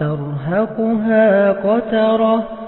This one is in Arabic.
ترهقها قترة